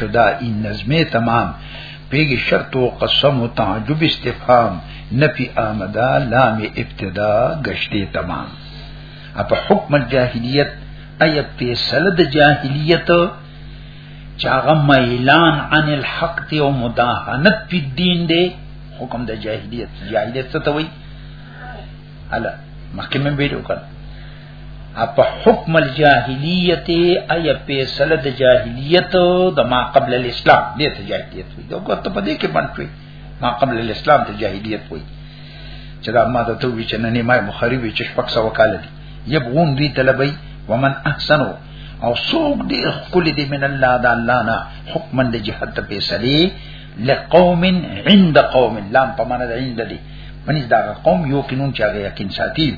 شدا این نظمه تمام پیگی شرط و قسم و تعجب استفهام نفی آمدا لام ابتدا گشتی تمام اپا حکم الجاہلیت ایا فیصله د جاهلیت چاغه میلان عن الحق ته او مداهنت په دین دی حکم د جاهلیت جاهلیت څه ته وایي الا مخکې مې ویلو کړ اپ حکم الجاهلیت ای په سله د جاهلیت د ما قبل الاسلام دې ته جاهلیت وي دا کوته په دې کې باندې ما قبل الاسلام ته جاهلیت وي چې دا ما ته وی چې نن ما بخاری وی چې شپږ سو کال دي یبغون دوی طلبي ومن احسنو او سوق دې خپل دې من الله د الله نه حکمن د جهاد په سلی لقوم عند قوم لام په معنا د عند دی منځ دا قوم یو کینون چې هغه یقین ساتي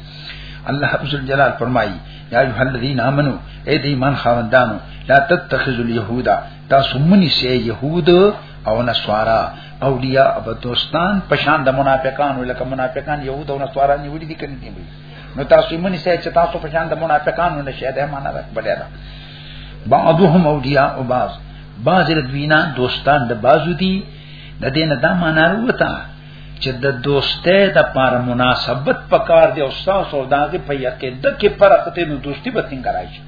الله عزوجل جلال فرمایي یا ایه الذین آمنو اے د ایمان خاوندانو لا تتخذوا اليهود تاسو منی سه يهود او نصارا اولیاء او دوستان پشان د منافقانو لکه منافقان يهود او نصارا نیولې دي کني دي نو تاسو منی سه چې تاسو پشان د منافقانو نشه ده معنا ده بلیا ده بعضهم اولیاء او بعض باز د دوینا دوستان د بازو دي د دینه دا معنا وروته چې د دوستۍ د پر مناسبت پکار دی او استاد او داغه په یقین د کې فرق ته نو دوستی به څنګه راشي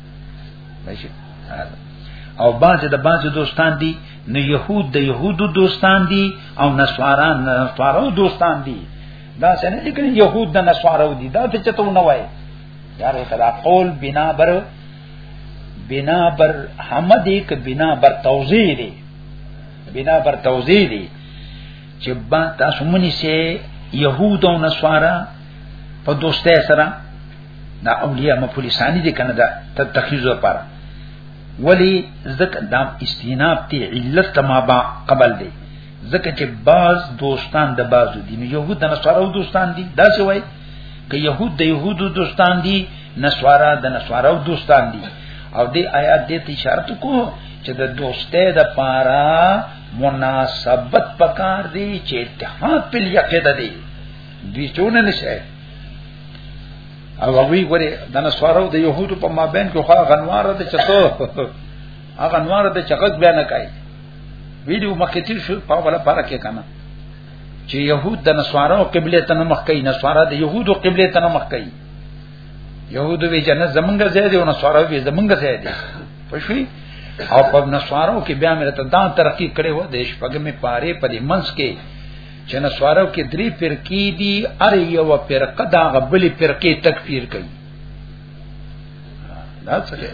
راشي او باز د باز دوستان دي نو يهود د يهودو دوستان دي او نصارا نصارو دوستان دي دا څنګه چې کله يهود د نصارو دي دا ته چته نه وای یاره خدا قول بنا بر بنا بر حمد یک بنا بر توضیح دی بنا بر توضیح دی چې با تاسو منی سه يهود او نصارا په دوستۍ سره دا اولیاء مفعول ثانی دي کنه دا تخیز لپاره ولی زکه دا استیناب تی علت ما با قبل دی زکه چې باز دوستان د بازو دي نو يهود د نصارا دوستان دي دا څه وایي که يهود د يهودو دوستان دي نسوارا د نسوارو دوستان دي او دې آیات دې اشاره کو چې د دوستۍ د پاره مناسبت پکار دی چې اتحاد په یقید دی دوی چونه نشه او وی ګوره د نسوارو د يهودو په مابین کې خو غنوار د چتو هغه نوار د چغک بیان کوي ویډیو مخکې تیر شو په ولا پارا کې کنه چې يهود د نصارو قبله ته مخ کوي نصارا د يهودو قبله ته مخ کوي يهودو به جنت زمونږ ځای دی او نصارو به زمونږ ځای دی پښوی او په نصارو کې بیا مې ته دا ترقی کړې و د شپږمې پاره په دې منځ کې چې نصارو کې درې فرقې دي ار یو فرقه دا غبلې فرقې تکفیر کوي دا څه ده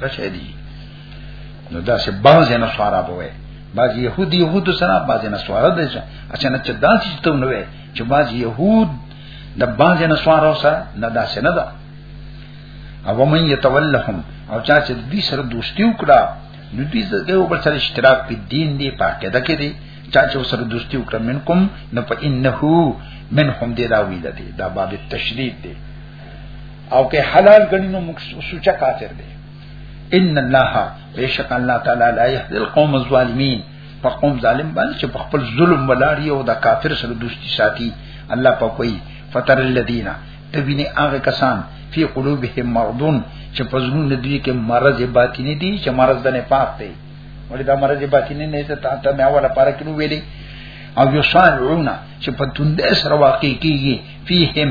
دا څه دي نو دا چې بعض نه سوارا بوي بعض يهودي يهود سره بعض نه سوارا دي اچانه چې دا چې ته نو وي چې بعض يهود د بعض نه سوارا سره نه دا څه نه ده او من يتولهم او چا چې دې سره دوستي وکړه نو دې زده او بل سره اشتراک په دین دی پاکه ده کې دي چا چې سره دوستي وکړه منکم نو په انه منهم دې دا ویل دي دا باب تشدید دی او که حلال غنی نو سوچا کافر دی ان الله بیشک الله تعالی لا يهدي القوم الظالمين په قوم ظالم باندې چې په خپل ظلم ولاري او د کافر سره دوستی ساتي الله په کوي فتر الذين تبینه هغه کسان فی قلوبهم مرضون چې په زړونو د دوی کې مرض باطینی دي چې مرض د نفاق دی ولې دا مرض باطینی نه ته ته مې اوله پاره کې ویلي او یصالعون چې په توند سره واقع کیږي فیهم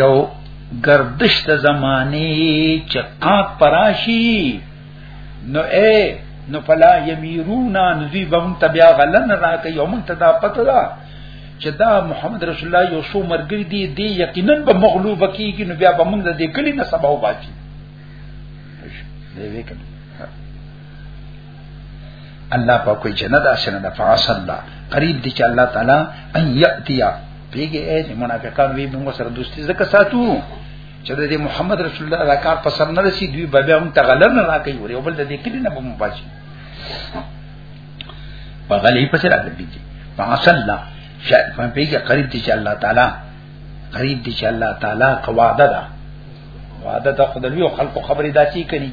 یو گردش د زمانه چې قاق پراشي نو اے نو فلا یمیرونا نذی بم تبیا غلن راکې یو مونږ ته دا پته ده چې دا محمد رسول الله یو شو مرګری دی دی یقینا به مغلوب کیږي نو بیا به مونږ د دې کلی نه سبا وباسي دی وکړه الله په کوئی چې نه دا سره د فاس الله قریب دي چې الله تعالی ان یاتیا پیګه اې منافقان وی موږ سره دوستي زکه ساتو چې د محمد رسول الله دا کار پسند نه رسی دوی به بیا هم تغلر نه راکې وری او بل د دې کلی نه بم بچي په غلې پسې راځي فاس الله شاید په پیګه قریب دي چې الله تعالی قریب دي چې الله تعالی قواده ده وعده ته خدای او خلق خبرې داسي کوي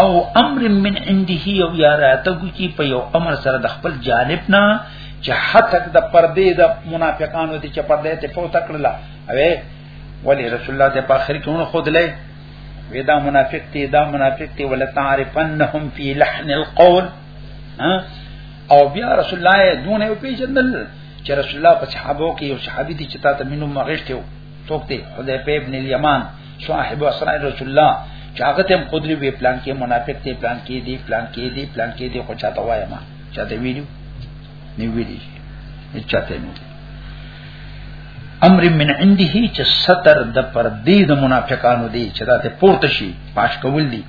او امر من عنده او یا راتګ کی په یو امر سره د خپل جانب نه چې حتک د پردې د منافقانو دي چې پردې ته پوت کړل او ولی رسول الله د اخر کې ونه خودلې ودا منافق تی دا منافق تی ولا تعرفنهم فی لحن القول او بیا رسول الله دونه پیژندل چې رسول الله په صحابه کې یو صحابي دي چې تا ته مينو مغشته توکته خدای په ابن الیمان صاحب اسرائ رسول الله چې هغه تم قدرت وی پلان کې منافق ته پلان کې دی پلان کې دی پلان کې دی خو چاته وایم چاته ویلو نه ویلی چاته نه امر من عنده چې ستر د پردې د منافقانو دی چې دا ته پورته شي پاش کول دي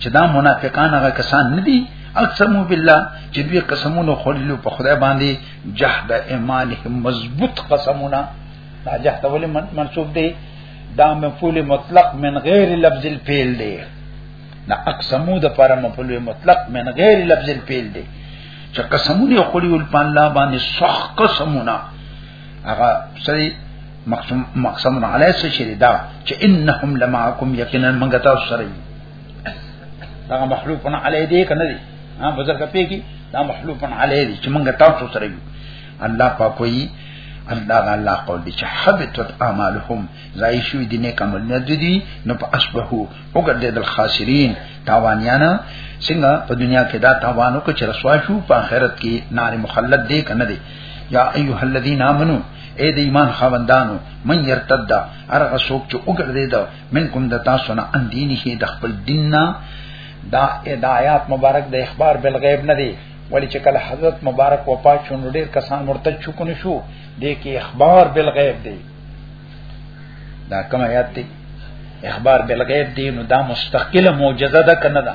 چې دا منافقان هغه کسان نه دي اقسم بالله چې دوی قسمونه خورلو په خدای باندې جهد ایمانهم مضبوط قسمونه دا جهد ولې منسوب دی دا مفعول مطلق من غیر لفظ الفعل دی دا اقسمو د پر مفعول مطلق من غیر لفظ الفعل دی چې قسمونه خورلو په الله باندې صح قسمونه هغه سری مقسم مقسم علی څه شری دا چې انهم لماکم یقینا موږ تاسو سره یو دا مخلوقن علی دې کنه دې ها بزرګ په کې دا مخلوقن علی دې چې موږ تاسو سره یو الله پاک وایي الله الله قول دي چې حبطت اعمالهم زای شو دي نه کمل نه دي نو په اسبهو وګرځید الخاسرین تاوانیانا څنګه په دنیا کې دا تاوانو کو چې رسوا شو په آخرت کې نار مخلد دي کنه دي یا ایها الذین آمنو اے د ایمان خاوندانو من یرتد ارغه سوک چې وګرځي دا منکم د تاسو نه ان دینه د خپل دین نه دا هدایات مبارک د اخبار بل غیب نه دی ولی چې کله حضرت مبارک وفات شو نو ډیر کسان مرتد شو کنه شو د کې اخبار بل غیب دی دا کوم آیات دی اخبار بل غیب دی نو دا مستقله معجزه ده کنه ده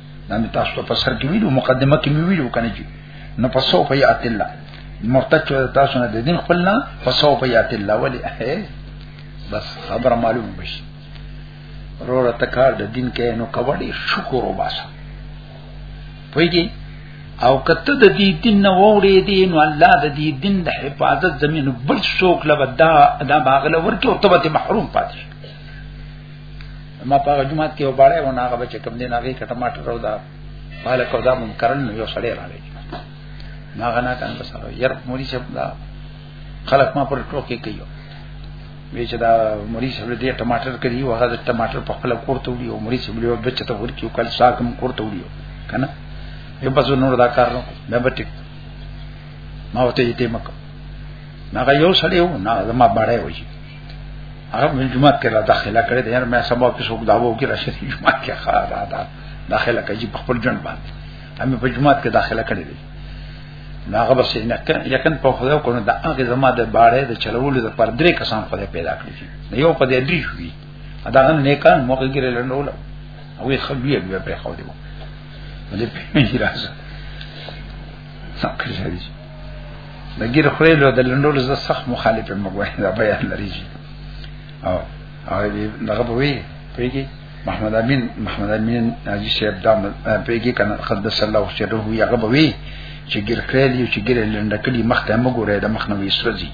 دا می تاسو ته په سر کې ویلو مقدمه کې می ویلو کنه چې نو په سو په یات الله مرتد شو تاسو نه د دین خپل نه په سو په یات الله ولی بس خبر معلوم بشي روړه تکار د دین کې نو کبډي شکر وباسه پویږي او کته د دې دین نه ووري دي نو الله د دې دین د حفاظت زمين بل څوک لبدا دا باغله ورته او ته محروم پاتې ما په جمعات کې وباړې و نه هغه بچ کم دین هغه کټه ماټر راو دا مال کو دا مون کرن یو سړی راغی ما غنا کان بس راو ير موري چې دا خلک ما پر ټوکی کوي وی چې دا موري چې دې ټماټر کړی و هغه ټماټر په خپل کوړته وړي او موري چې بلو بچ ته ورکیو کل ساکم کوړته وړي کنه یو بس نور دا کار نو دا به ټیک ما وته یې ټیمک نه یو سړی و نه ما باړې وشي هغه مې جمعه کې را داخله کړې ده یار مې سبا کې څوک داوو کې راشي جمعه کې خا را دا داخله کوي په خپل جن باندې همې په جمعه کې داخله کړې دي ناغه بس نه کړ یکن په خدای کو نه دا هغه زما د باړې د چلولو د پر درې کسان خدای پیدا کړی دي یو په دې درې شوې دا نه نیکان موقع کې لنډول او یې خبرې بیا په خو دی مله په میراث څنګه شي د ګیر خړې له د لندول ز سخت مخالف مګوي دا بیان لري او او دغه به وي پیږي محمد امین محمد امین حاجی صاحب دا پیږي کنه قدس الله سره وي هغه به وي چې ګیر خړې دی چې ګیر لندکلی مخ ته مګوره د مخ نه وسرځي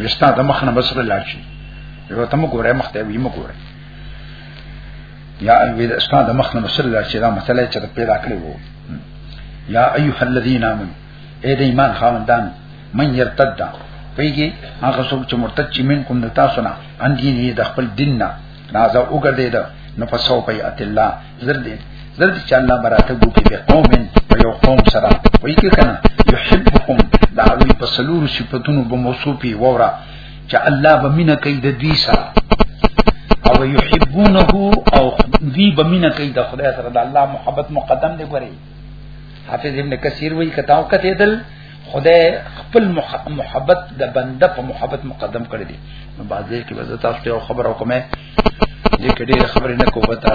وستا د مخ نه بسره لاشي یو ته مګوره مخ ته وي مګوره یا وی د استاد مخ نه مسله چې دا مسله چې پیدا کړې وو یا ایها الذین آمنو اے د ایمان خاوندان من یرتد دا پیږي هغه څوک چې مرتد چې من کوم د تاسو نه ان دین یې د خپل دین نه راځه وګرځي دا نو پسو پي ات الله زر دې زر دې چې الله براته ګو کې قوم په یو قوم سره وایي کې کنه یحبکم دا وی په سلور صفاتونو به موصوفي وره چې الله به مینه کوي د دوی سره او یحبونه او دوی به مینه کوي د خدای سره د الله محبت مقدم دی ګوري حافظ ابن کثیر وایي کتاو کته دل خدای خپل محبت د بنده په محبت مقدم کړی دی نو بعضی کې وزه تاسو ته خبر او کومه دې کې ډېر خبرې نه کوو تا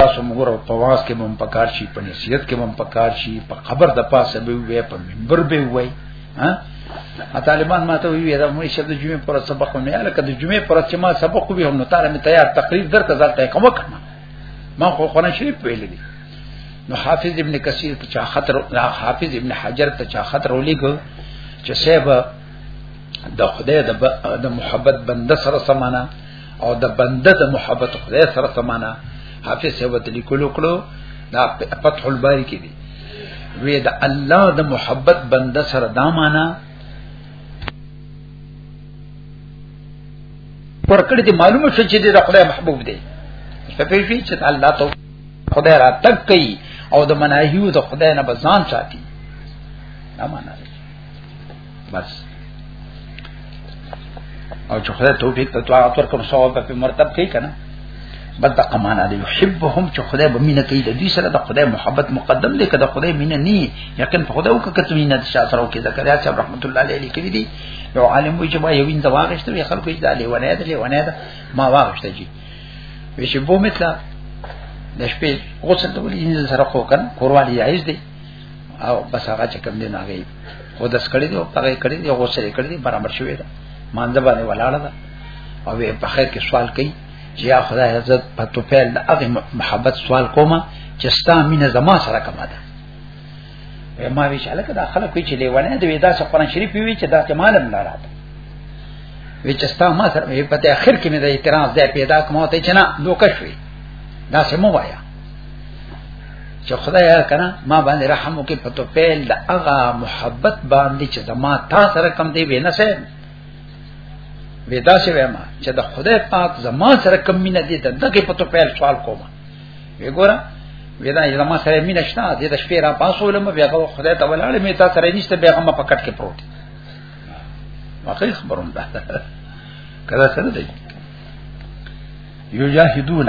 تاسو موږ په واس کې مم پکار شي په نصیحت کې مم پکار شي په خبر د پاسه به وي په منبر به وي ها طالبان ما ته وی دا مې شته جمعې پر سبق مې اله کده جمعې پر چې ما سبق وی هم نو تعالی مې تیار تقریر درته ځلته کوم کنه ما خو قرآن شریف ویل دي نو حافظ ابن کثیر په چا خطر حافظ ابن حجر ته چا خطر ولیکو چې صاحب د خدای د محبت بنده سره سمانه او د بنده د محبت خدای سره سمانا حافظ صاحب ته لیکلو کړو دا فتح الباری کې دی وی د الله د محبت بنده سره دا معنا ورکړې دي معلومه شو چې د خدای محبوب دی په پیفي چې الله ته خدای را تک کوي او د مناهیو د خدای نه بزان ساتي دا معنا بس او چې خدای توفیق ته توغه تر کوم ثواب په مرتب کې کنه بل د امانه دی يحبهم چې خدای به مینه کوي د دې سره د خدای محبت مقدم دی کده خدای مینه ني یقین په خدای او کته مینه د شاه سره کې ذکر یا صاحب رحمت الله علیه لیکلی دی یو عالم وی چې ما یو وین زواغشته وی خلکو یې دالې ونه دې ونه ده ما واغشته جی وی چې بو مثلا د شپې غسل ته ولې سره خو کنه کوروالی عايز دی او بس هغه چې کوم دی نه غي او د سکړې دی او هغه کړې دی او سره کړې دی برابر شوی دا مانځ باندې ولاړه ده او په خیر کې سوال کوي چې یا خدای عزت په تو پیل د هغه محبت سوال کومه چې ستا مینه زما سره کومه ده ما وی چې الکه دا خلک وی چې لیوانه دی دا څه قرآن شریف وی چې دا ته معلوم نه راته وی چې ستا ما سره په اخر کې مې د اعتراض ځای پیدا کوم ته چې نه دوکش وی دا سمو وایا چې خدای یا کنه ما باندې رحم وکي په تو پیل د هغه محبت باندې چې د ما تا سره کم دی وینه سه ودا سه ویما چې د خدای پاک زما سره کم مینه دي دغه په تو پیل سوال کوم وګوره ودا یې زما سره مینه شته د دې شپې را پاسول مې بیا خدای ته ولاړ مې تا سره نشته بیا هم په کټ کې پروت واقعي خبرونه ده کله سره دی یجاهدون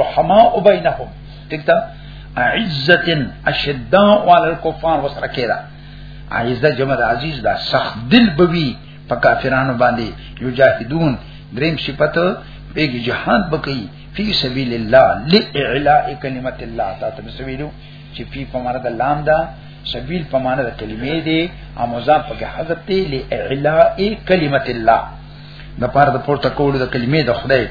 رحماء بینهم ٹھیک تا عزت اشداء علی الكفار وسره کېدا عزت جمع د عزیز دا سخت دل بوي په کافرانو باندې یجاهدون دریم صفت بیگ جهاد بکی فی سبیل الله لإعلاء کلمت الله تا ته سویلو چې فی په معنا د لام دا سبیل په معنا د کلمې دی اموزا په حضرت لإعلاء کلمت الله د پاره د پورته کولو د کلمې د خدای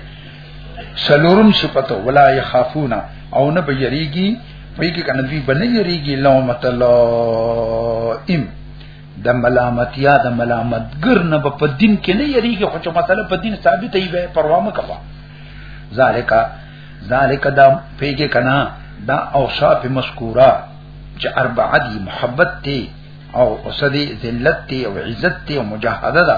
سلورم صفته ولا يخافون او نه بيريږي وایي کې کنه دوی بنه یریږي لومت لائم د ملامتیا د ملامتګر نه په دین کې نه یریږي خو چې مسله په دین ثابت ای به پروا مکه ذالک ذالک دا پیګه کنا دا اوصاف مذکورہ چې اربعه دی محبت ته او اوسدي ذلت دی او عزت دی او مجاهده ده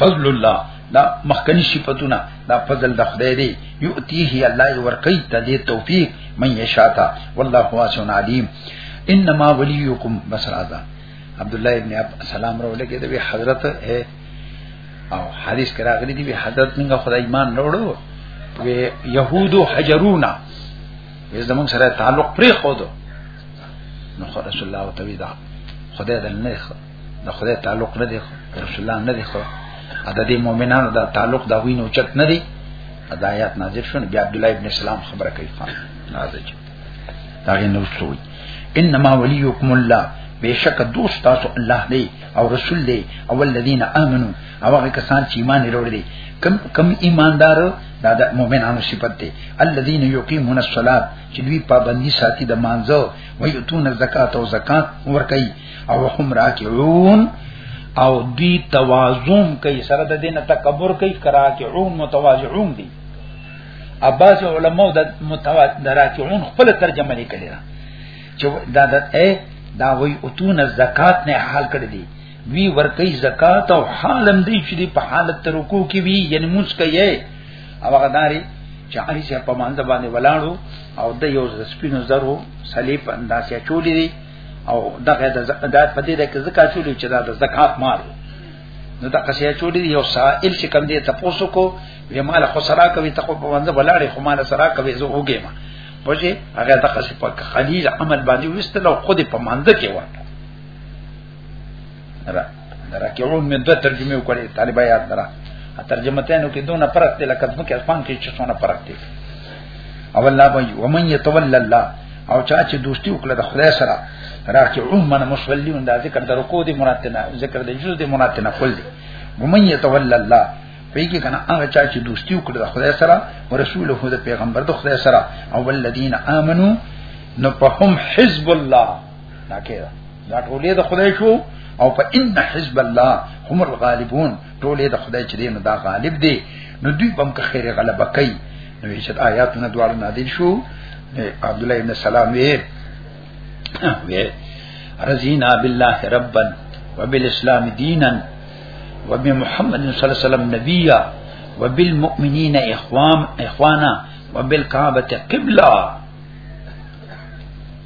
فضل الله دا مخکنی صفاتونه دا فضل د خدای دی یؤتیه الله ورکی ته دی توفیق من یشاتا والله واسع علیم انما ولیکم بس راځه عبد الله ابن اب سلام رو لګی دی حضرت ہے او حدیث کرا غلی دی حضرت موږ خدای ایمان وروړو و یهودو حجرونا زمون سره تعلق پرې خو دو نو رسول الله ته وی دا خدای دل نه خو د خدای تعلق نه دی خو رسول الله نه دی خو د دې مؤمنانو دا تعلق دا وینو چت نه دی دا آیات نازل شون بیا عبد الله ابن سلام خبره کوي خان نازل شي دا غي نو سوي انما وليكم الله بشک دوست تاسو الله دی او رسول دی او الذين امنوا او هغه کسان چې ایمان لري دي کم کم ایماندار دا د مؤمنانو صفت دی الذين يقيمون الصلاه چې دوی پابندي ساتي د مانځو ويتون زکات او زکات ورکي او هم راکعون او دوی توازن کوي سره د دینه تکبر کوي کراکعون متواضعون دي اباظ علماء د متواضعون خپل ترجمه لیکلې ده چې دا د اے دا وی اتون زکات نه حال کړی دي وی ورکی زکات او حالم دی چې په حالت ترکو کې وی یعنی موږ کوي او هغه داري چې علي شه په مانځ باندې ولاړو او د یو سپینو زرو صلیب انداسه چولې دي او دغه د زکات په دې د زکات چولې چې دا د زکات مال نو دا قصیا چولې یو سائل چې کم دې تاسو کو وی مال خو سره کوي ته په مانځ ولاړې خو مال سره کوي زه وګیم پوجي هغه د قصې په خلیل عمل باندې وستل او خود په مانځ کې وته را راکعون مې دوه ترجمه وکړې طالبای یاد درا ترجمه تنو کې دونه فرق دی لکه ځمکه اسمان کې چې څونه فرق دی او الله وای و من يتول الله او چا چې دوستي وکړه د خدای سره راکعون من مصليون دا ذکر د رکوع دی مراد نه ذکر د جزء دی مراد نه کول دی و من يتول الله پیږي کنه هغه چا چې دوستي وکړه د خدای سره او رسول هو د پیغمبر د خدای سره او ولذین امنو نو په هم حزب الله دا کېده دا ټولې د خدای شو او په ان حزب الله هم الغالبون ټولې د خدای چې دین دا غالب دی نو دوی بم که خیر غلبه کوي نو چې آیاتونه دواړه نازل شو عبد الله ابن سلام وی وی رزینا بالله ربا وبالاسلام دینا وبمحمد صلی الله علیه وسلم نبیا وبالمؤمنین اخوان اخوانا وبالکعبه قبلہ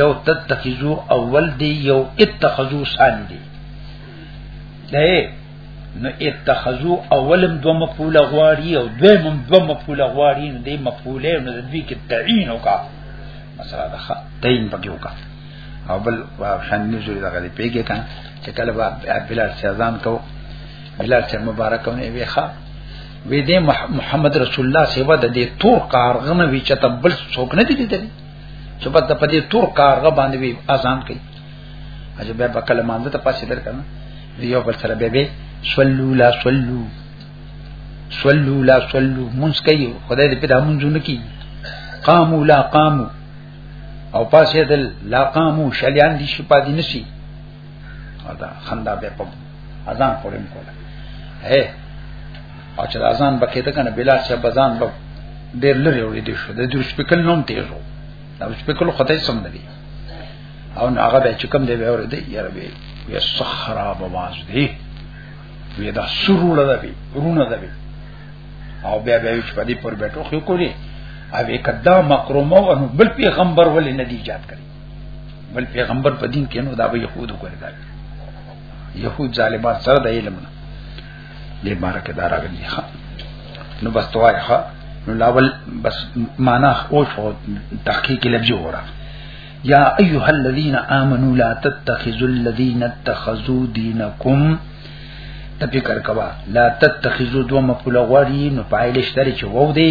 یو تتخذو اول دی یو اتخذو سان دی دی نو اتخذو اولم دو مفعول غواړي او دویم دو مفعول غواړي نو دی مفعوله نو د دوی کې تعین وکا مثلا ده تعین پکې وکا او بل شان نزول دغه دی پیګه کان چې کله با بلال سیازان کو بلال سیاز مبارکونه وی ښا وی دې محمد رسول الله سیوا د دې تور کارغنه وی چې تبل څوک نه دي دي چې په په دې تور کارغه باندې وي اذان کوي اجه بیا په کلمه اند ته پاسې در کنه یو بل سره به به صلو لا صلو صلو لا صلو مونږ کوي خدای دې په دې مونږ نه کوي قامو لا قامو او پاسې دل لا قامو شلیان دي شپه دي نشي دا خندا به په اذان پورې کوله هه او چې اذان بکې ته کنه بلال صاحب اذان به ډېر لري وړي دي شو د دې سپیکل نوم تیز وو دا سپیکل خدای سم نه دی او هغه به چې کوم دی به ور دی یاره به یا صحرا بواز دی وی دا سرونه ده وی رونه ده وی او بیا بیا چې په دې پر بیٹو خو کولی او کدا مکرمه او بل پیغمبر ولې نه دی ایجاد کړی بل پیغمبر په دین کې نو دا به يهودو کړی دا يهود ظالمان سره د علم نه دې بارکه دار غلی ښا نو بس توای ښا نو لاول بس معنا او شو تحقیق لفظ وره یا ایها الذین آمنوا لا تتخذوا الذین اتخذوا دینکم تفکر کوا لا تتخذوا دو مفعول غوړی نو پایلش تر چې وو دی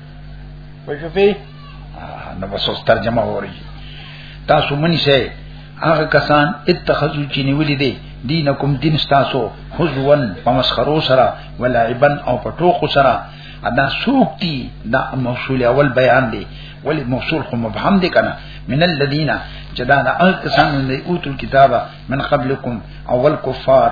پوه شئ نو بس اوس ترجمه وری تاسو منی شئ هغه کسان اتخذو چې نیولې دي دینکم دین تاسو حزوان په مسخرو سره ولعبن او په ټوکو سره ادا سوق دي دا موصول اول بیان دي ولی موصول خو مبهم دي کنه من الذين جدا دا کسان دي اوتل کتابه من قبلکم اول کفار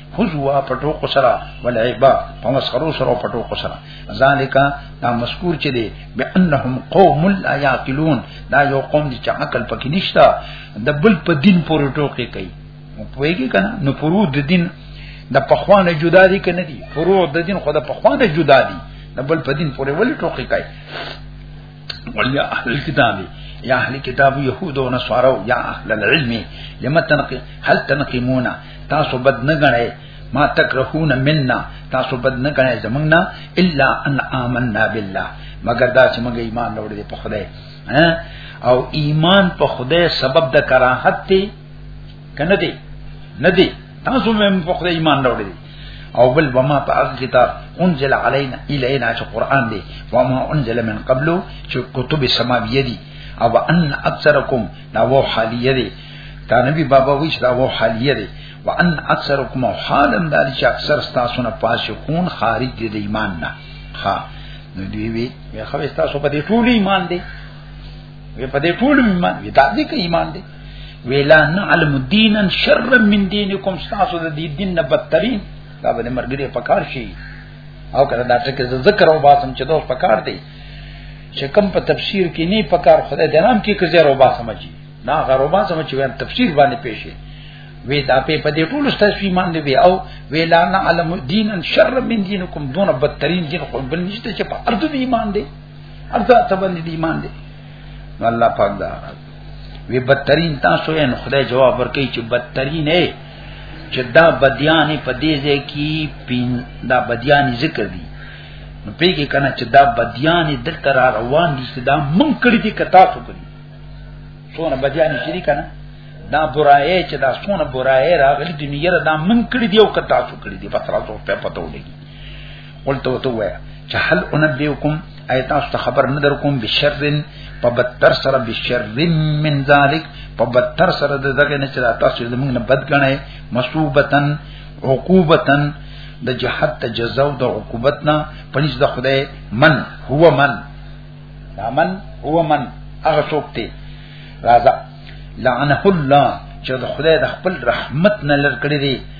خذوا پټو کو سره ولعبا په مسخرو سره پټو کو سره ذالک دا مذکور چې دی بانهم قوم لا یاقلون دا یو قوم چې عقل پکې نشتا د بل په دین پورې ټوکې کوي پوهیږي کنه نو پرو د دین د پخوانه جدا دي کنه دي پرو د دین خو د پخوانه جدا دي د بل په دین پورې ولې ټوکې کوي ولیا اهل الكتاب یا اهل کتاب يهود او نصارو یا اهل العلم لم تنقي هل تنقمون تاسو بد نه غنئ ما تکرهون منا تاسو بد نه غنئ زمنګنا الا ان آمنا بالله مگر دا چې موږ ایمان لرو په خدای او ایمان په خدای سبب د کراهت دی کنه دی نه دی تاسو مې په خدای ایمان لرو او بل وما په هغه کتاب انزل علينا الينا چې قران دی وما انزل من قبل چې کتب سماویه دي او ان اکثرکم دا و حالیه دي دا نبی بابا وی چې دا و حالیه دي وان اکثرکم حالم دا چې اکثر تاسو نه پاسکون خارج دي د ایمان نه ها نو دی وی خو تاسو په دې ټول ایمان دي وی په دې ټول ایمان وی دا دې کې ایمان دی ویلا نعلم دینا شر من دینکم تاسو د دې دین نه بدترین دا به مرګري پکار شي او کله دا ټکه ذکر او باسم چې دوه پکار دی چې کم په تفسیر کې نه پکار خدای د نام کې کزیر او باسم چی نا غیر او باسم چې ویم تفسیر باندې پېښې وی دا په پدې ټول ستاسو ایمان دی او ویلا نعلم دینا شر من دینکم دون بدترین دین خو بل نشته چې په ارض ایمان دی ارته ته باندې دی ایمان دی نو الله پاک دا وی بدترین تاسو یې خدای جواب ورکړي چې بدترین نه چې دا بدیانې په دې ځای کې پین دا بدیانې ذکر دي نو پیږي کنه چې دا بدیانې د تر روان دي چې دا مونږ کړی دي کتا څو کړی څونه بدیانې شری کنه دا برایې چې دا څونه برایې راغلي دنیا را دا مونږ کړی دی او کتا څو کړی دی پتر تاسو په پتو لګي قلت وتو وای چې هل انبئکم ایت تاسو ته خبر نه درکوم بشرن په بدتر سره بشر من ذلک په بدتر سره د دغه نه چې تاسو د موږ نه بد غنئ مسوبتن عقوبتن د جهاد ته جزا او د عقوبت نه پنځ د خدای من هو من دا من هو من هغه څوک دی راځه لعنه الله چې د خدای د خپل رحمت نه لر کړی دی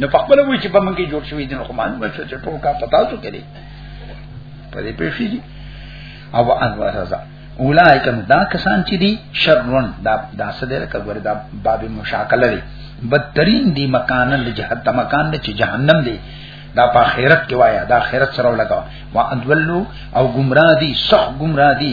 نو په خپل وی چې په منګي جوړ شوی دي نو خو معلومه شو چې ټول کا پتا څو کړي په دې پېښې دي او ان ورزا اولایک دا کسان چې دي شرون دا دا سدل کګور دا باب مشاکله دي بدترین دي مکان له جهت مکان له چې جهنم دي دا په خیرت کې وایا دا خیرت سره لگا وان ولو او گمراه دي صح گمراه دي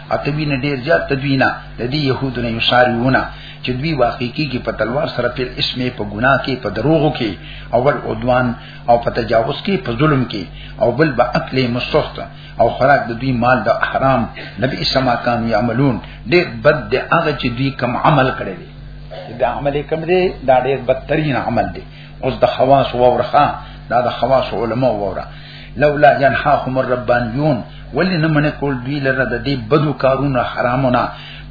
اتوی نه ډیر زیات تدوینا د دې يهودو نه یشاریونه چې دوی واقعي کې په تلوار سره په اسمه په ګناه کې په دروغو کې اول عدوان او په تجاوز کې په ظلم کې او بل به عقل مستخت او خوراک د دوی مال د حرام نبی اسما کان یعملون ډیر بد د هغه چې دوی کم عمل کړی دی دا عمل کم دی دا ډیر بدترین عمل دی اوس د خواص وورخه دا د خواص علما ووره لولا ينهاهم الربانيون ولې نه منې کول دوی لره د دې بدو کارونو حرامونه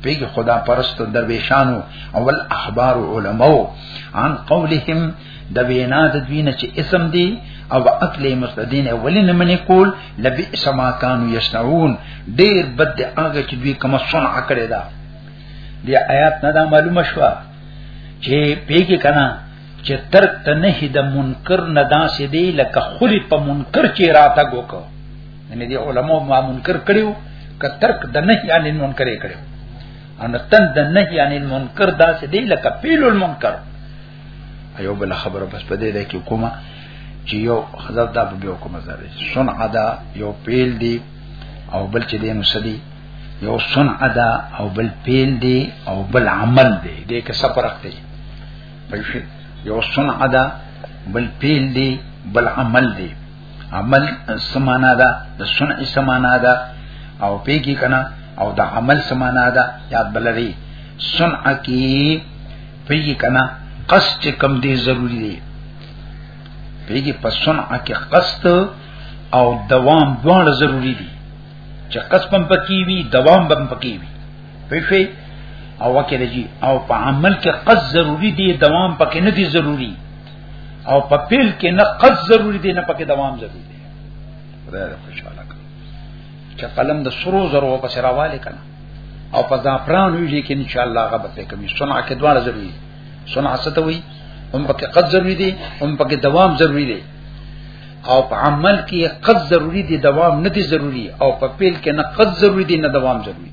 پیګ خدا پرست درویشانو اول احبار علماو عن قولهم د وینا د دوی نه چې اسم دی او عقل مستدین ولې نه منې کول لبي سما کانو یشنعون ډیر بد هغه چې دوی کوم صنع کړی دا دی آیات نه دا معلومه شوه چې پیګ کنا چې ترک ته نه د منکر نه داسې دی لکه خلی په منکر چې راته ګوکو نه دي علماء ما منکر کړیو که ترک د نه یعنی منکر کړیو ان تن د نه یعنی منکر داسې دی لکه پیل المنکر ایو بل خبره بس په دې ده کې کومه چې یو حضرت دا په یو کومه زره سن ادا یو پیل دی او بل چې دین سدي یو سن ادا او بل پیل دی او بل عمل دی دې کې سفر راکته پښې یو صنع ده بل پیل دی بل عمل دی عمل سمانا ده د صنع سمانا ده او پیګی کنا او د عمل سمانا ده یاد بلری صنع کی پیګی کنا قصد کم دی ضروری دی پیګی په صنع کې قصد او دوام دواړه ضروری دي چې قصد هم پکې وي دوام هم پکې وي پېښې او وکړه جی او په عمل کې قص ضروری دی دوام پکې نه دی ضروری او په پیل کې نه قص ضروری دی نه پکې دوام ضروری دی خدای دې خوشاله کړه چې قلم د سرو زرو په سره والي کنه او په زعفران ویلي کې ان شاء الله هغه به کوي صنع کې دواړه ضروری دي صنع څه ته وایي هم پکې قص ضروری دی هم پکې دوام ضروری دی او په عمل کې قص ضروری دی دوام نه دی ضروری او په پیل کې نه قص ضروری دی نه دوام ضروری